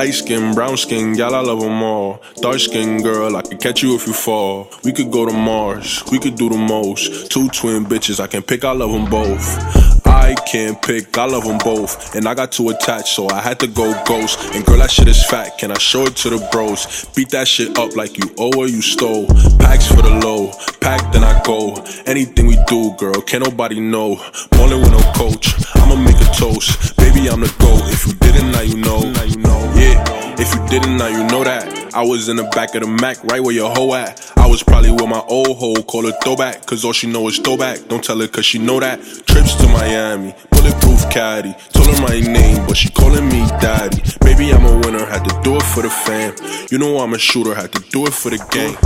Light skin, brown skin, gal, I love them all. Dark skin girl, I could catch you if you fall. We could go to Mars, we could do the most. Two twin bitches, I can pick, I love them both. I can't pick, I love them both. And I got too attached, so I had to go ghost. And girl, that shit is fat, can I show it to the bros? Beat that shit up like you owe or you stole. Packs for the low, pack then I go. Anything we do, girl, can't nobody know. Ballin' with no coach, I'ma make a toast. Baby, I'm the GOAT. If you didn't, now you know that. I was in the back of the Mac, right where your hoe at. I was probably with my old hoe, call her throwback, cause all she know is throwback. Don't tell her cause she know that. Trips to Miami, bulletproof caddy. Told her my name, but she calling me daddy. Baby, I'm a winner, had to do it for the fam. You know I'm a shooter, had to do it for the gang.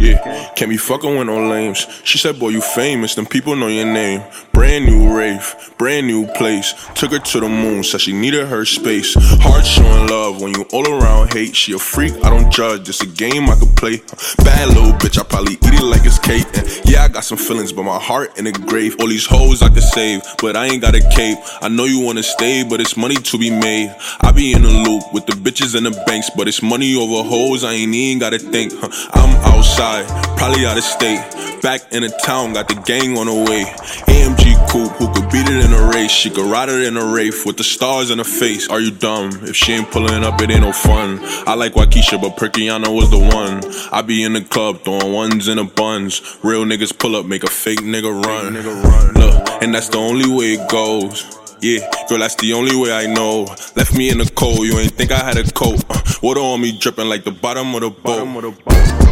Yeah, can't be fucking with no lames. She said, boy, you famous, them people know your name. Brand new rave, brand new place. Took her to the moon, said she needed her space. Heart showing love when you all around hate. She a freak, I don't judge, it's a game I could play. Bad little bitch, I probably eat it like it's cake. And yeah, I got some feelings, but my heart in the grave. All these hoes I could save, but I ain't got a cape. I know you wanna stay, but it's money to be made. I be in the loop with the bitches and the banks, but it's money over hoes, I ain't even gotta think. I'm outside, probably out of state. Back in the town, got the gang on the way. Coupe, who could beat it in a race? She could ride it in a Wraith with the stars in her face. Are you dumb? If she ain't pulling up, it ain't no fun. I like Waukesha, but Perkiana was the one. I be in the club throwing ones in the buns. Real niggas pull up, make a fake nigga run. Look, and that's the only way it goes. Yeah, girl, that's the only way I know. Left me in the cold, you ain't think I had a coat. Uh, water on me dripping like the bottom of the boat.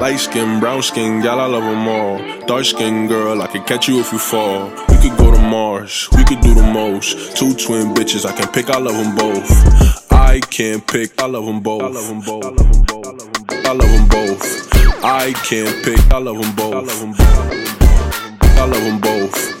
Light skin, brown skin, gal, I love them all. Dark skin girl, I can catch you if you fall. We could go to Mars, we could do the most. Two twin bitches, I can pick, I love them both. I can't pick, I love them both. I love them both. I love them both. I can't pick, I love them both. I love them both.